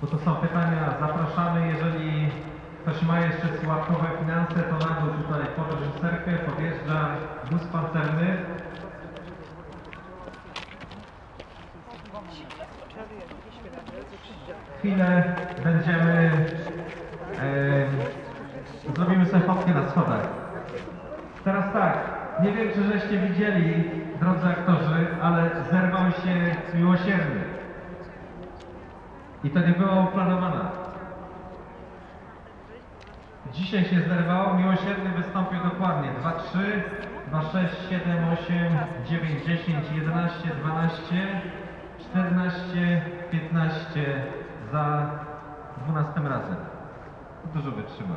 bo to są pytania, zapraszamy, jeżeli ktoś ma jeszcze słabkowe finanse, to na dół tutaj po reżyserkę podjeżdża bus pancerny. Chwilę będziemy, e, zrobimy sobie fotkę na schodach. Teraz tak, nie wiem czy żeście widzieli, drodzy aktorzy, ale zerwał się miłosierny. I to nie było planowane. Dzisiaj się zerwał, miłosierny wystąpił dokładnie 2, 3, 2, 6, 7, 8, 9, 10, 11, 12, 14, 15 za 12 razem. Dużo wytrzymał.